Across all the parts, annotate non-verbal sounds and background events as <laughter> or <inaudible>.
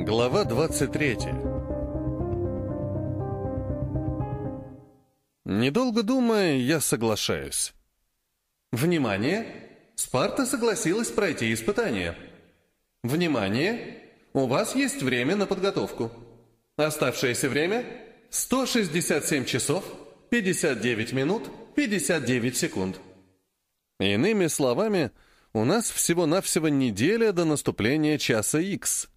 Глава 23 Недолго думая, я соглашаюсь. Внимание! Спарта согласилась пройти испытание. Внимание! У вас есть время на подготовку. Оставшееся время – 167 часов, 59 минут, 59 секунд. Иными словами, у нас всего-навсего неделя до наступления часа X.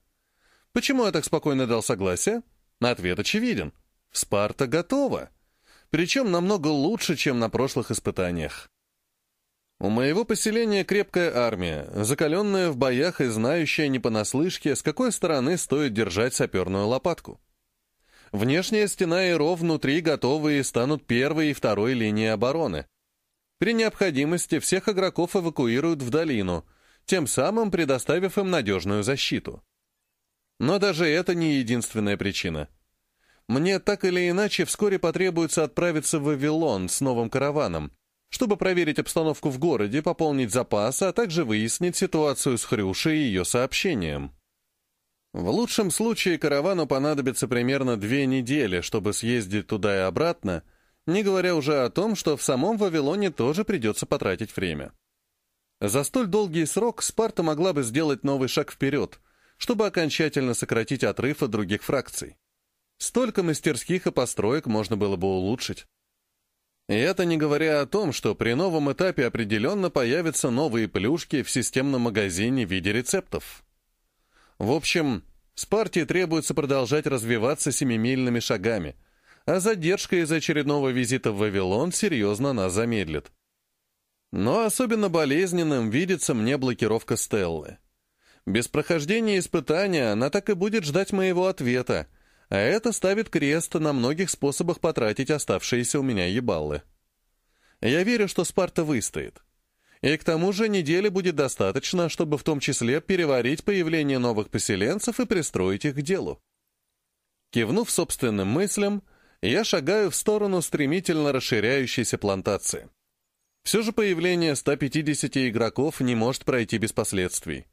Почему я так спокойно дал согласие? Ответ очевиден. Спарта готова. Причем намного лучше, чем на прошлых испытаниях. У моего поселения крепкая армия, закаленная в боях и знающая не понаслышке, с какой стороны стоит держать саперную лопатку. Внешняя стена и ров внутри готовы и станут первой и второй линией обороны. При необходимости всех игроков эвакуируют в долину, тем самым предоставив им надежную защиту. Но даже это не единственная причина. Мне так или иначе вскоре потребуется отправиться в Вавилон с новым караваном, чтобы проверить обстановку в городе, пополнить запасы, а также выяснить ситуацию с Хрюшей и ее сообщением. В лучшем случае каравану понадобится примерно две недели, чтобы съездить туда и обратно, не говоря уже о том, что в самом Вавилоне тоже придется потратить время. За столь долгий срок Спарта могла бы сделать новый шаг вперед, чтобы окончательно сократить отрыв от других фракций. Столько мастерских и построек можно было бы улучшить. И это не говоря о том, что при новом этапе определенно появятся новые плюшки в системном магазине в виде рецептов. В общем, Спарте требуется продолжать развиваться семимильными шагами, а задержка из очередного визита в Вавилон серьезно нас замедлит. Но особенно болезненным видится мне блокировка Стеллы. Без прохождения испытания она так и будет ждать моего ответа, а это ставит крест на многих способах потратить оставшиеся у меня ебаллы. Я верю, что Спарта выстоит. И к тому же недели будет достаточно, чтобы в том числе переварить появление новых поселенцев и пристроить их к делу. Кивнув собственным мыслям, я шагаю в сторону стремительно расширяющейся плантации. Все же появление 150 игроков не может пройти без последствий.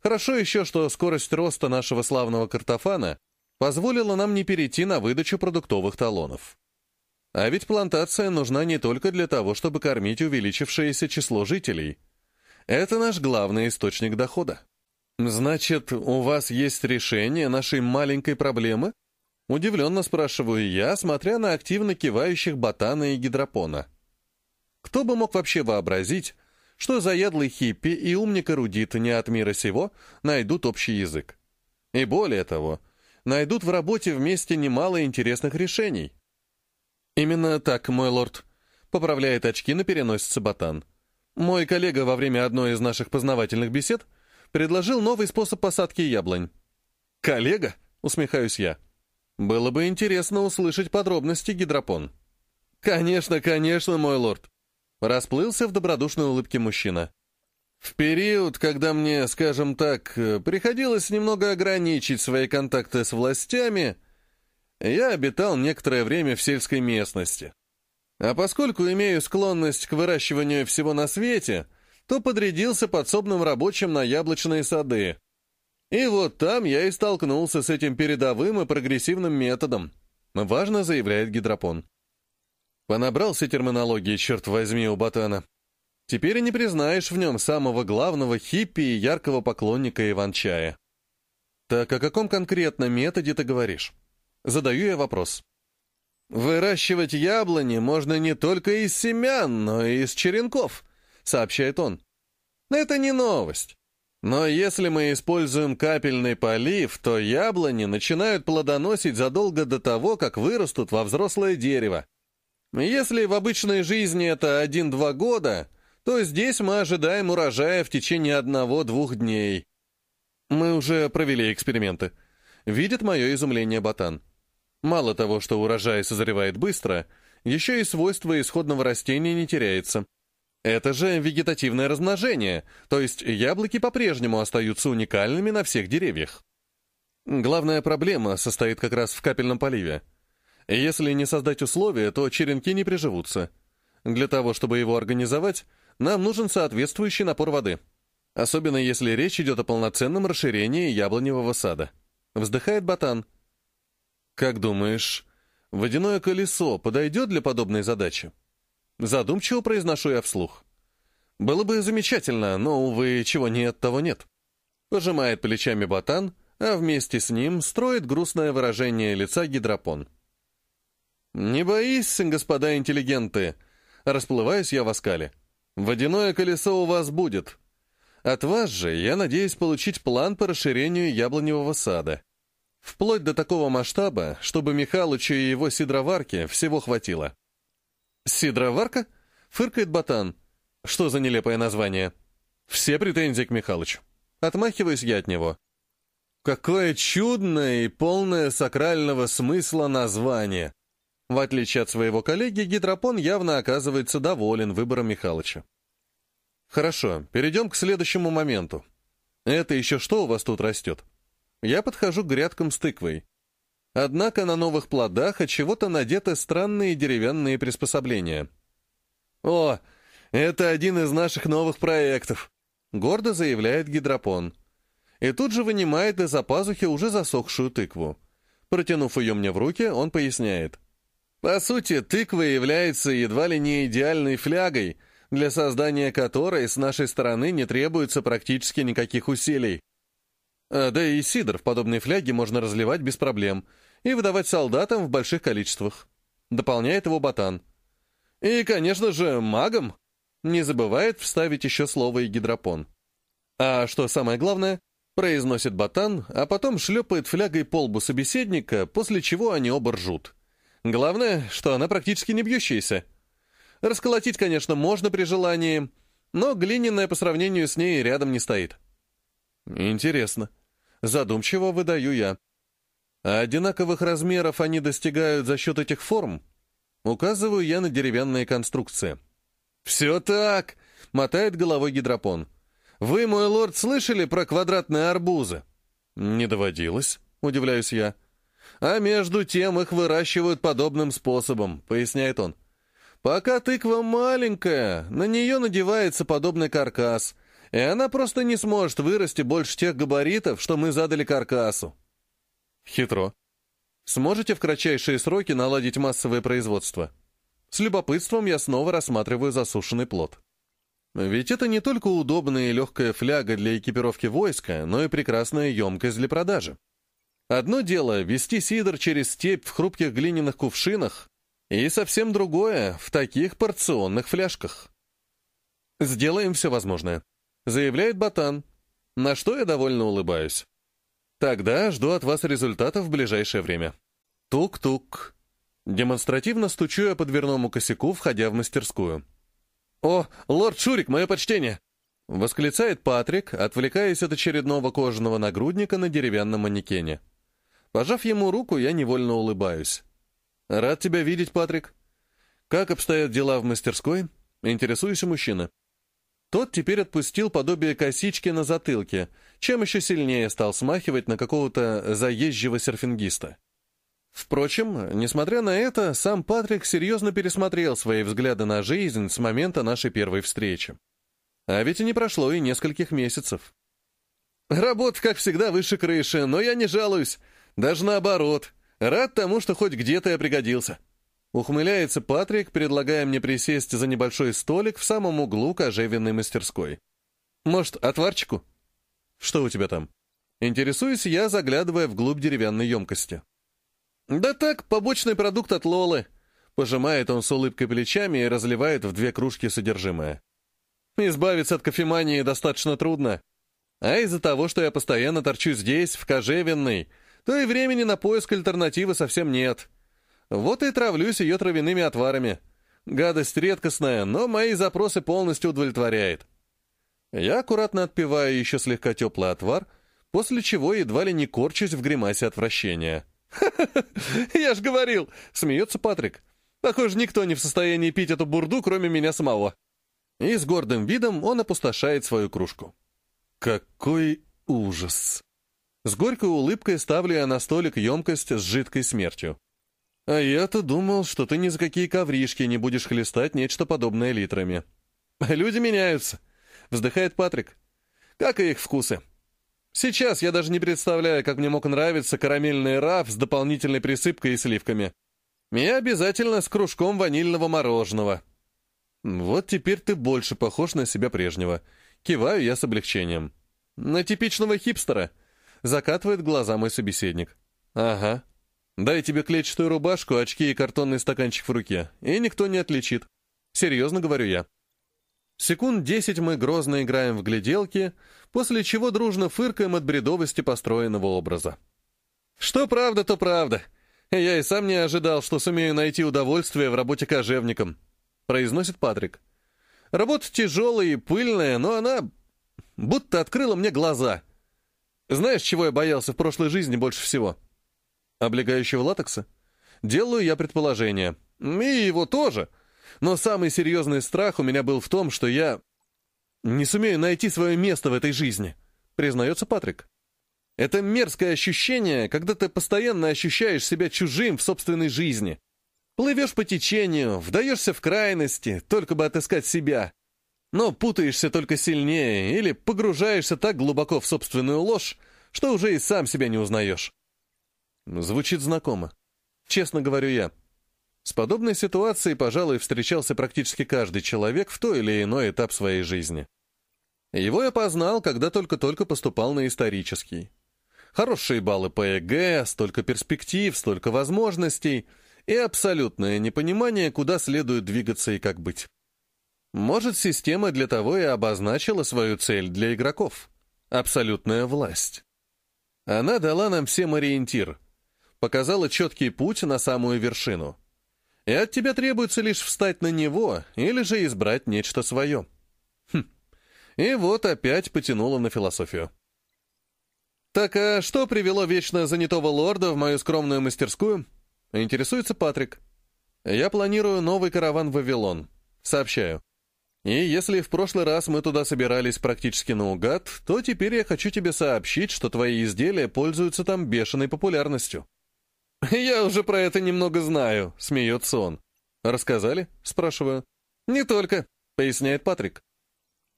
Хорошо еще, что скорость роста нашего славного картофана позволила нам не перейти на выдачу продуктовых талонов. А ведь плантация нужна не только для того, чтобы кормить увеличившееся число жителей. Это наш главный источник дохода. Значит, у вас есть решение нашей маленькой проблемы? Удивленно спрашиваю я, смотря на активно кивающих ботана и гидропона. Кто бы мог вообще вообразить, что заядлый хиппи и умник-эрудит не от мира сего найдут общий язык? И более того, найдут в работе вместе немало интересных решений. «Именно так, мой лорд», — поправляет очки на переносице ботан. «Мой коллега во время одной из наших познавательных бесед предложил новый способ посадки яблонь». «Коллега?» — усмехаюсь я. «Было бы интересно услышать подробности, гидропон». «Конечно, конечно, мой лорд», — расплылся в добродушной улыбке мужчина. В период, когда мне, скажем так, приходилось немного ограничить свои контакты с властями, я обитал некоторое время в сельской местности. А поскольку имею склонность к выращиванию всего на свете, то подрядился подсобным рабочим на яблочные сады. И вот там я и столкнулся с этим передовым и прогрессивным методом. Важно, заявляет гидропон. Понабрался терминологии, черт возьми, у ботана. Теперь и не признаешь в нем самого главного хиппи и яркого поклонника Иван-чая. Так о каком конкретно методе ты говоришь? Задаю я вопрос. «Выращивать яблони можно не только из семян, но и из черенков», — сообщает он. «Это не новость. Но если мы используем капельный полив, то яблони начинают плодоносить задолго до того, как вырастут во взрослое дерево. Если в обычной жизни это 1-2 года, то здесь мы ожидаем урожая в течение одного-двух дней. Мы уже провели эксперименты. Видит мое изумление ботан. Мало того, что урожай созревает быстро, еще и свойства исходного растения не теряется. Это же вегетативное размножение, то есть яблоки по-прежнему остаются уникальными на всех деревьях. Главная проблема состоит как раз в капельном поливе. Если не создать условия, то черенки не приживутся. Для того, чтобы его организовать, нам нужен соответствующий напор воды. Особенно если речь идет о полноценном расширении яблоневого сада. Вздыхает ботан. Как думаешь, водяное колесо подойдет для подобной задачи? Задумчиво произношу я вслух. Было бы замечательно, но, увы, чего нет, того нет. Пожимает плечами ботан, а вместе с ним строит грустное выражение лица гидропон. «Не боись, господа интеллигенты!» Расплываюсь я в оскале. «Водяное колесо у вас будет. От вас же я надеюсь получить план по расширению яблоневого сада. Вплоть до такого масштаба, чтобы Михалычу и его сидроварке всего хватило». «Сидроварка?» — фыркает ботан. «Что за нелепое название?» «Все претензии к Михалычу». Отмахиваюсь я от него. Какое чудное и полное сакрального смысла название! В отличие от своего коллеги, Гидропон явно оказывается доволен выбором Михалыча. Хорошо, перейдем к следующему моменту. Это еще что у вас тут растет? Я подхожу к грядкам с тыквой. Однако на новых плодах от чего-то надеты странные деревянные приспособления. О, это один из наших новых проектов, гордо заявляет гидропон. И тут же вынимает из-за пазухи уже засохшую тыкву. Протянув ее мне в руки, он поясняет. По сути, тыква является едва ли не идеальной флягой, для создания которой с нашей стороны не требуется практически никаких усилий. А, да и сидр в подобной фляге можно разливать без проблем и выдавать солдатам в больших количествах. Дополняет его ботан. И, конечно же, магам не забывает вставить еще слово и гидропон. А что самое главное, произносит ботан, а потом шлепает флягой по лбу собеседника, после чего они оба ржут. Главное, что она практически не бьющаяся. Расколотить, конечно, можно при желании, но глиняная по сравнению с ней рядом не стоит. Интересно. Задумчиво выдаю я. А одинаковых размеров они достигают за счет этих форм? Указываю я на деревянные конструкции. «Все так!» — мотает головой гидропон. «Вы, мой лорд, слышали про квадратные арбузы?» «Не доводилось», — удивляюсь я. «А между тем их выращивают подобным способом», — поясняет он. «Пока тыква маленькая, на нее надевается подобный каркас, и она просто не сможет вырасти больше тех габаритов, что мы задали каркасу». «Хитро. Сможете в кратчайшие сроки наладить массовое производство?» С любопытством я снова рассматриваю засушенный плод. Ведь это не только удобная и легкая фляга для экипировки войска, но и прекрасная емкость для продажи. Одно дело — вести сидр через степь в хрупких глиняных кувшинах, и совсем другое — в таких порционных фляжках. «Сделаем все возможное», — заявляет Ботан, на что я довольно улыбаюсь. «Тогда жду от вас результатов в ближайшее время». Тук-тук. Демонстративно стучу я по дверному косяку, входя в мастерскую. «О, лорд Шурик, мое почтение!» — восклицает Патрик, отвлекаясь от очередного кожаного нагрудника на деревянном манекене. Пожав ему руку, я невольно улыбаюсь. «Рад тебя видеть, Патрик. Как обстоят дела в мастерской?» — интересуюсь у мужчины. Тот теперь отпустил подобие косички на затылке, чем еще сильнее стал смахивать на какого-то заезжего серфингиста. Впрочем, несмотря на это, сам Патрик серьезно пересмотрел свои взгляды на жизнь с момента нашей первой встречи. А ведь и не прошло и нескольких месяцев. Работа, как всегда, выше крыши, но я не жалуюсь. Даже наоборот. Рад тому, что хоть где-то я пригодился. Ухмыляется Патрик, предлагая мне присесть за небольшой столик в самом углу кожевенной мастерской. Может, отварчику? Что у тебя там? Интересуюсь я, заглядывая вглубь деревянной емкости. «Да так, побочный продукт от Лолы», — пожимает он с улыбкой плечами и разливает в две кружки содержимое. «Избавиться от кофемании достаточно трудно. А из-за того, что я постоянно торчу здесь, в Кожевенной, то и времени на поиск альтернативы совсем нет. Вот и травлюсь ее травяными отварами. Гадость редкостная, но мои запросы полностью удовлетворяет. Я аккуратно отпиваю еще слегка теплый отвар, после чего едва ли не корчусь в гримасе отвращения. <laughs> я ж говорил!» — смеется Патрик. «Похоже, никто не в состоянии пить эту бурду, кроме меня самого». И с гордым видом он опустошает свою кружку. «Какой ужас!» С горькой улыбкой ставлю я на столик емкость с жидкой смертью. «А я-то думал, что ты ни за какие ковришки не будешь хлестать нечто подобное литрами». «Люди меняются», — вздыхает Патрик. «Как и их вкусы. Сейчас я даже не представляю, как мне мог нравиться карамельный раф с дополнительной присыпкой и сливками. И обязательно с кружком ванильного мороженого. Вот теперь ты больше похож на себя прежнего. Киваю я с облегчением. На типичного хипстера. Закатывает глаза мой собеседник. Ага. Дай тебе клетчатую рубашку, очки и картонный стаканчик в руке, и никто не отличит. Серьезно говорю я. Секунд десять мы грозно играем в гляделки, после чего дружно фыркаем от бредовости построенного образа. Что правда, то правда. Я и сам не ожидал, что сумею найти удовольствие в работе кожевником, произносит Патрик. Работа тяжелая и пыльная, но она будто открыла мне глаза. Знаешь, чего я боялся в прошлой жизни больше всего? Облегающего латекса? Делаю я предположение. И его тоже. Но самый серьезный страх у меня был в том, что я не сумею найти свое место в этой жизни, признается Патрик. Это мерзкое ощущение, когда ты постоянно ощущаешь себя чужим в собственной жизни. Плывешь по течению, вдаешься в крайности, только бы отыскать себя. Но путаешься только сильнее или погружаешься так глубоко в собственную ложь, что уже и сам себя не узнаешь. Звучит знакомо. Честно говорю я. С подобной ситуацией, пожалуй, встречался практически каждый человек в той или иной этап своей жизни. Его я познал, когда только-только поступал на исторический. Хорошие баллы по ЕГЭ, столько перспектив, столько возможностей и абсолютное непонимание, куда следует двигаться и как быть. Может, система для того и обозначила свою цель для игроков. Абсолютная власть. Она дала нам всем ориентир, показала четкий путь на самую вершину. И от тебя требуется лишь встать на него или же избрать нечто свое. Хм. И вот опять потянуло на философию. «Так а что привело вечно занятого лорда в мою скромную мастерскую?» Интересуется Патрик. «Я планирую новый караван в Вавилон. Сообщаю. И если в прошлый раз мы туда собирались практически наугад, то теперь я хочу тебе сообщить, что твои изделия пользуются там бешеной популярностью». «Я уже про это немного знаю», — смеется он. «Рассказали?» — спрашиваю. «Не только», — поясняет Патрик.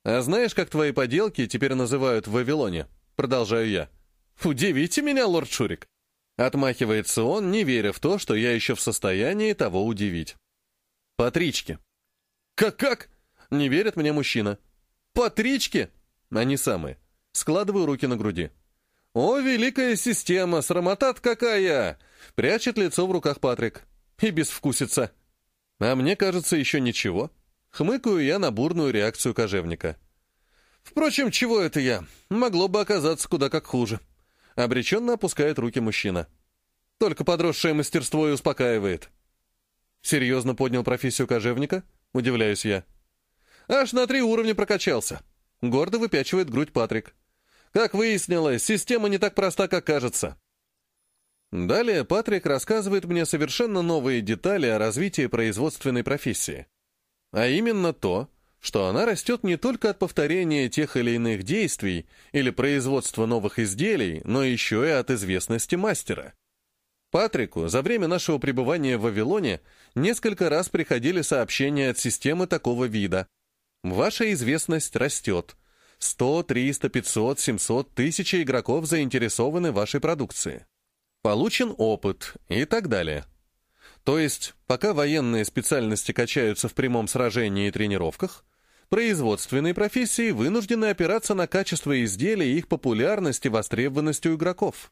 «А знаешь, как твои поделки теперь называют в Вавилоне?» Продолжаю я. «Удивите меня, лорд Шурик!» Отмахивается он, не веря в то, что я еще в состоянии того удивить. «Патрички». «Как-как?» — не верит мне мужчина. «Патрички?» Они самые. Складываю руки на груди. «О, великая система! Срамотат какая!» Прячет лицо в руках Патрик. И безвкусица. А мне кажется, еще ничего. Хмыкаю я на бурную реакцию кожевника. Впрочем, чего это я? Могло бы оказаться куда как хуже. Обреченно опускает руки мужчина. Только подросшее мастерство и успокаивает. Серьезно поднял профессию кожевника? Удивляюсь я. Аж на три уровня прокачался. Гордо выпячивает грудь Патрик. Как выяснилось, система не так проста, как кажется. Далее Патрик рассказывает мне совершенно новые детали о развитии производственной профессии. А именно то, что она растет не только от повторения тех или иных действий или производства новых изделий, но еще и от известности мастера. Патрику за время нашего пребывания в Вавилоне несколько раз приходили сообщения от системы такого вида. Ваша известность растет. 100, 300, 500, 700, тысячи игроков заинтересованы вашей продукции. Получен опыт и так далее. То есть, пока военные специальности качаются в прямом сражении и тренировках, производственные профессии вынуждены опираться на качество изделий и их популярность и востребованность у игроков.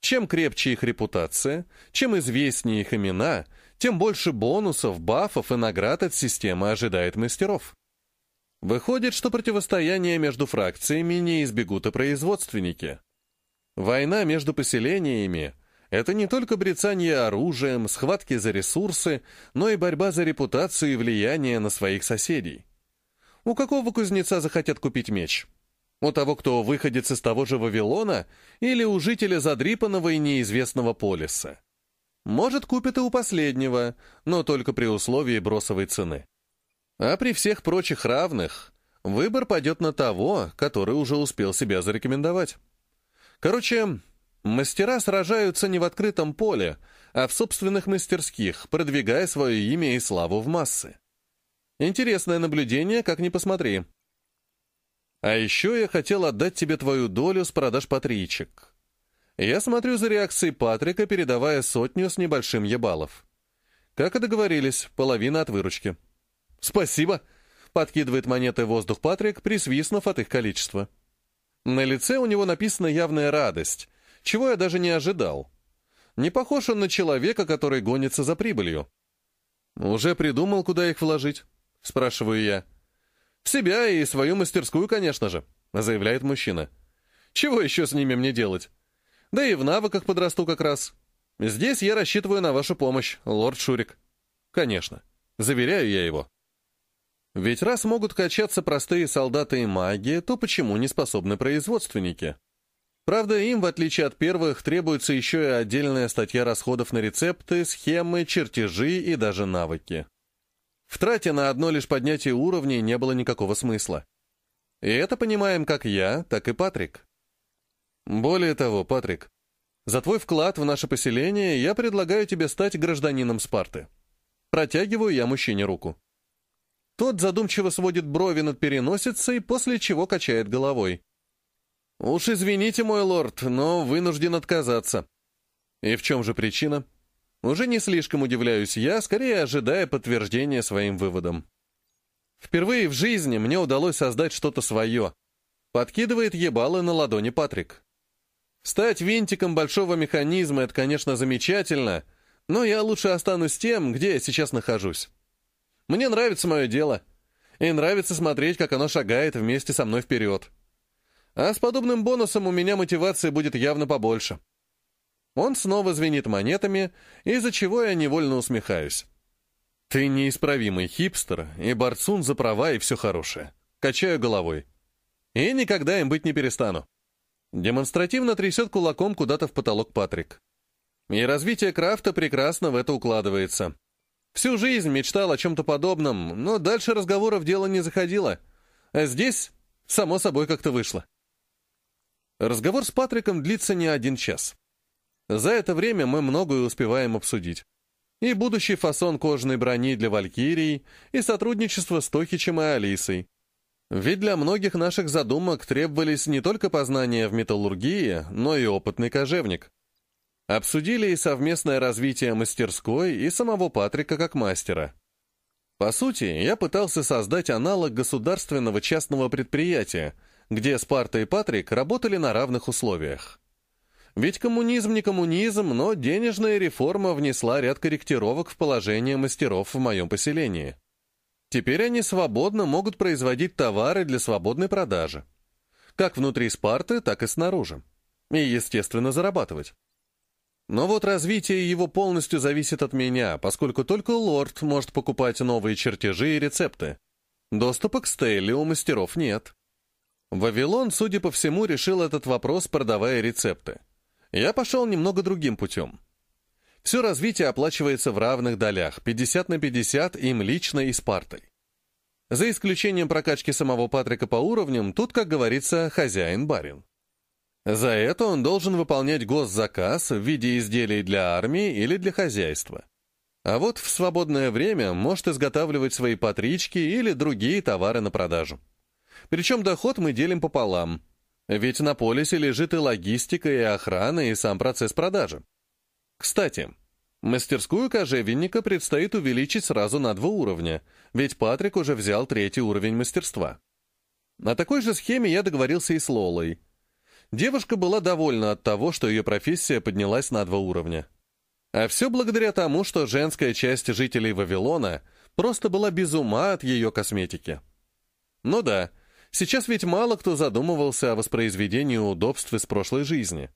Чем крепче их репутация, чем известнее их имена, тем больше бонусов, бафов и наград от системы ожидает мастеров. Выходит, что противостояние между фракциями не избегут и производственники. Война между поселениями — это не только брецание оружием, схватки за ресурсы, но и борьба за репутацию и влияние на своих соседей. У какого кузнеца захотят купить меч? У того, кто выходит из того же Вавилона, или у жителя задрипанного и неизвестного полиса? Может, купят и у последнего, но только при условии бросовой цены. А при всех прочих равных выбор пойдет на того, который уже успел себя зарекомендовать. Короче, мастера сражаются не в открытом поле, а в собственных мастерских, продвигая свое имя и славу в массы. Интересное наблюдение, как ни посмотри. А еще я хотел отдать тебе твою долю с продаж патричек. Я смотрю за реакцией Патрика, передавая сотню с небольшим ебалов. Как и договорились, половина от выручки. «Спасибо!» — подкидывает монеты в воздух Патрик, присвистнув от их количества. На лице у него написана явная радость, чего я даже не ожидал. Не похож он на человека, который гонится за прибылью. «Уже придумал, куда их вложить?» — спрашиваю я. «В себя и свою мастерскую, конечно же», — заявляет мужчина. «Чего еще с ними мне делать? Да и в навыках подрасту как раз. Здесь я рассчитываю на вашу помощь, лорд Шурик». «Конечно. Заверяю я его». Ведь раз могут качаться простые солдаты и маги, то почему не способны производственники? Правда, им, в отличие от первых, требуется еще и отдельная статья расходов на рецепты, схемы, чертежи и даже навыки. В трате на одно лишь поднятие уровней не было никакого смысла. И это понимаем как я, так и Патрик. Более того, Патрик, за твой вклад в наше поселение я предлагаю тебе стать гражданином Спарты. Протягиваю я мужчине руку. Тот задумчиво сводит брови над переносицей, после чего качает головой. «Уж извините, мой лорд, но вынужден отказаться». «И в чем же причина?» Уже не слишком удивляюсь я, скорее ожидая подтверждения своим выводам. Впервые в жизни мне удалось создать что-то свое. Подкидывает ебалы на ладони Патрик. Стать винтиком большого механизма — это, конечно, замечательно, но я лучше останусь тем, где я сейчас нахожусь. Мне нравится мое дело, и нравится смотреть, как оно шагает вместе со мной вперед. А с подобным бонусом у меня мотивация будет явно побольше. Он снова звенит монетами, из-за чего я невольно усмехаюсь. Ты неисправимый хипстер и борцун за права и все хорошее. Качаю головой. И никогда им быть не перестану. Демонстративно трясет кулаком куда-то в потолок Патрик. И развитие крафта прекрасно в это укладывается. Всю жизнь мечтал о чем-то подобном, но дальше разговоров дело не заходило. А здесь, само собой, как-то вышло. Разговор с Патриком длится не один час. За это время мы многое успеваем обсудить. И будущий фасон кожаной брони для Валькирий, и сотрудничество с Тохичем и Алисой. Ведь для многих наших задумок требовались не только познания в металлургии, но и опытный кожевник. Обсудили и совместное развитие мастерской, и самого Патрика как мастера. По сути, я пытался создать аналог государственного частного предприятия — где Спарта и Патрик работали на равных условиях. Ведь коммунизм не коммунизм, но денежная реформа внесла ряд корректировок в положение мастеров в моем поселении. Теперь они свободно могут производить товары для свободной продажи. Как внутри Спарты, так и снаружи. И, естественно, зарабатывать. Но вот развитие его полностью зависит от меня, поскольку только лорд может покупать новые чертежи и рецепты. Доступа к Стелле у мастеров нет. Вавилон, судя по всему, решил этот вопрос, продавая рецепты. Я пошел немного другим путем. Все развитие оплачивается в равных долях, 50 на 50 им лично и Спартой. За исключением прокачки самого Патрика по уровням, тут, как говорится, хозяин-барин. За это он должен выполнять госзаказ в виде изделий для армии или для хозяйства. А вот в свободное время может изготавливать свои патрички или другие товары на продажу. Причем доход мы делим пополам. Ведь на полисе лежит и логистика, и охрана, и сам процесс продажи. Кстати, мастерскую кожевенника предстоит увеличить сразу на два уровня, ведь Патрик уже взял третий уровень мастерства. На такой же схеме я договорился и с Лолой. Девушка была довольна от того, что ее профессия поднялась на два уровня. А все благодаря тому, что женская часть жителей Вавилона просто была без ума от ее косметики. Ну да, Сейчас ведь мало кто задумывался о воспроизведении удобств из прошлой жизни.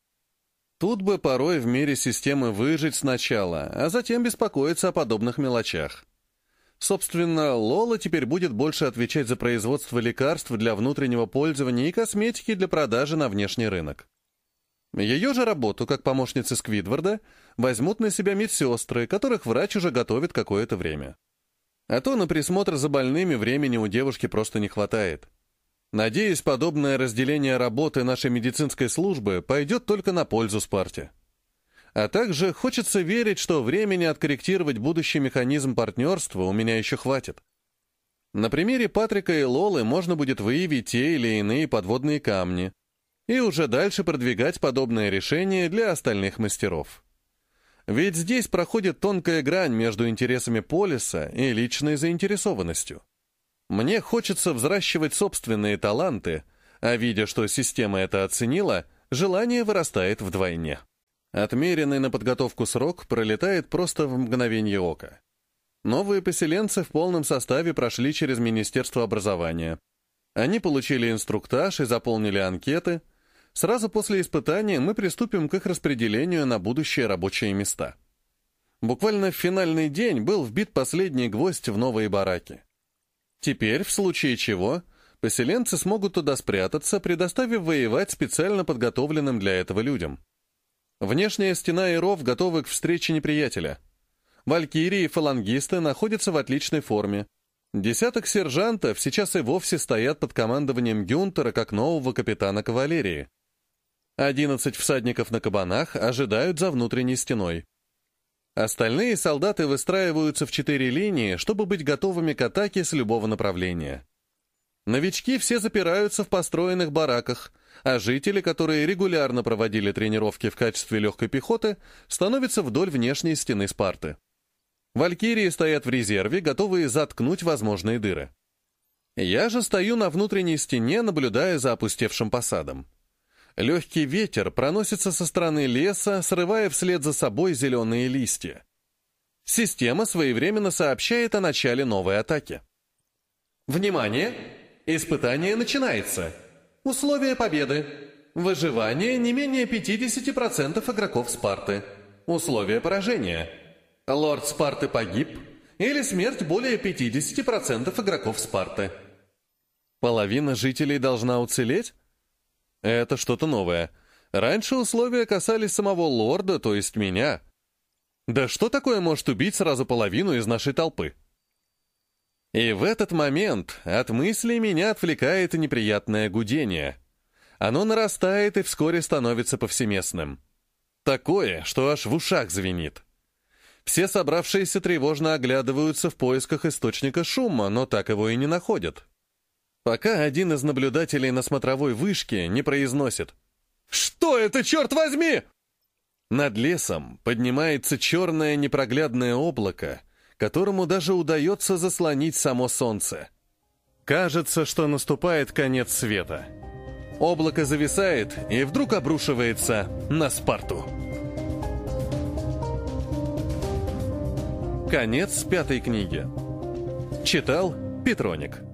Тут бы порой в мире системы выжить сначала, а затем беспокоиться о подобных мелочах. Собственно, Лола теперь будет больше отвечать за производство лекарств для внутреннего пользования и косметики для продажи на внешний рынок. Ее же работу, как помощницы Сквидварда, возьмут на себя медсестры, которых врач уже готовит какое-то время. А то на присмотр за больными времени у девушки просто не хватает. Надеюсь, подобное разделение работы нашей медицинской службы пойдет только на пользу Спарте. А также хочется верить, что времени откорректировать будущий механизм партнерства у меня еще хватит. На примере Патрика и Лолы можно будет выявить те или иные подводные камни и уже дальше продвигать подобное решение для остальных мастеров. Ведь здесь проходит тонкая грань между интересами полиса и личной заинтересованностью. Мне хочется взращивать собственные таланты, а видя, что система это оценила, желание вырастает вдвойне. Отмеренный на подготовку срок пролетает просто в мгновение ока. Новые поселенцы в полном составе прошли через Министерство образования. Они получили инструктаж и заполнили анкеты, Сразу после испытания мы приступим к их распределению на будущие рабочие места. Буквально в финальный день был вбит последний гвоздь в новые бараки. Теперь, в случае чего, поселенцы смогут туда спрятаться, предоставив воевать специально подготовленным для этого людям. Внешняя стена и ров готовы к встрече неприятеля. Валькирии и фалангисты находятся в отличной форме. Десяток сержантов сейчас и вовсе стоят под командованием Гюнтера как нового капитана кавалерии. Одиннадцать всадников на кабанах ожидают за внутренней стеной. Остальные солдаты выстраиваются в четыре линии, чтобы быть готовыми к атаке с любого направления. Новички все запираются в построенных бараках, а жители, которые регулярно проводили тренировки в качестве легкой пехоты, становятся вдоль внешней стены Спарты. Валькирии стоят в резерве, готовые заткнуть возможные дыры. Я же стою на внутренней стене, наблюдая за опустевшим посадом. Легкий ветер проносится со стороны леса, срывая вслед за собой зеленые листья. Система своевременно сообщает о начале новой атаки. Внимание! Испытание начинается. Условия победы. Выживание не менее 50% игроков Спарты. Условия поражения. Лорд Спарты погиб или смерть более 50% игроков Спарты. Половина жителей должна уцелеть? Это что-то новое. Раньше условия касались самого лорда, то есть меня. Да что такое может убить сразу половину из нашей толпы? И в этот момент от мыслей меня отвлекает неприятное гудение. Оно нарастает и вскоре становится повсеместным. Такое, что аж в ушах звенит. Все собравшиеся тревожно оглядываются в поисках источника шума, но так его и не находят пока один из наблюдателей на смотровой вышке не произносит «Что это, черт возьми?» Над лесом поднимается черное непроглядное облако, которому даже удается заслонить само солнце. Кажется, что наступает конец света. Облако зависает и вдруг обрушивается на Спарту. Конец пятой книги. Читал Петроник.